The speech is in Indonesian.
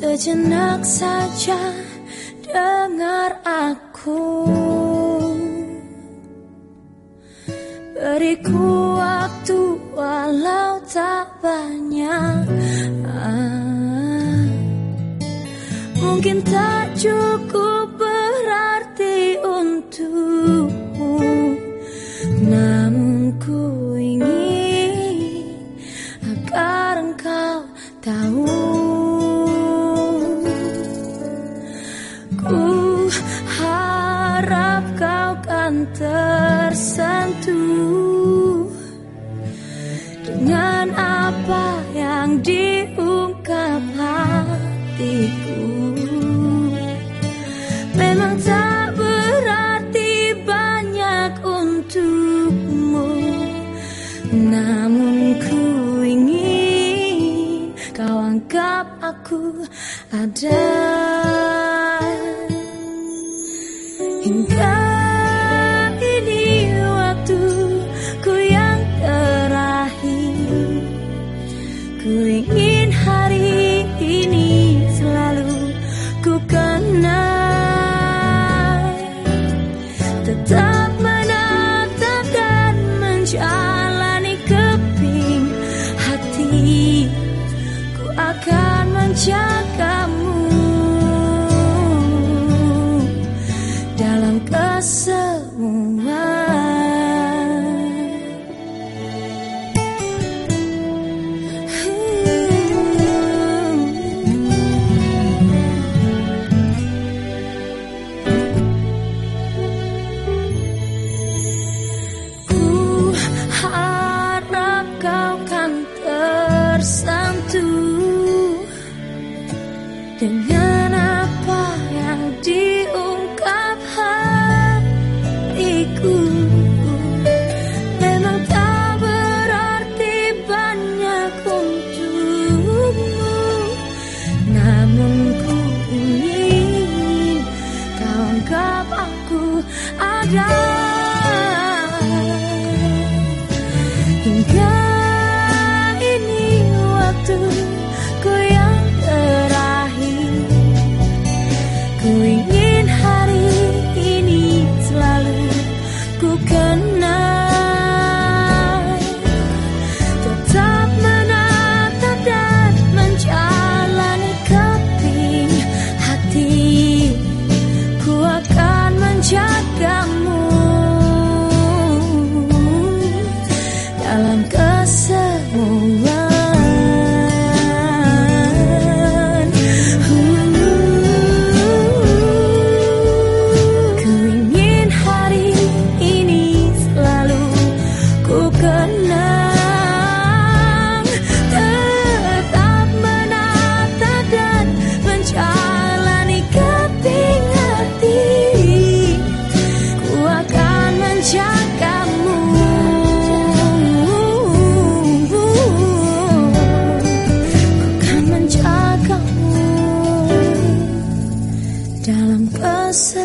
Sejenak saja dengar aku. Beriku waktu walau tak banyak. Ah, Mungkin tak cukup berarti untukmu. Namun ku ingin agar engkau tahu kau kan tersentuh Dengan apa yang diungkap hatiku. Memang tak berarti banyak untukmu Namun ku ingin kau anggap aku ada ku kenal. Tetap menatap dan menjalani keping hati. Ku akan menjagamu dengan apa yang diungkap hatiku Memang tak berarti banyak untukmu. Namun ku ingin kau anggap aku ada casa.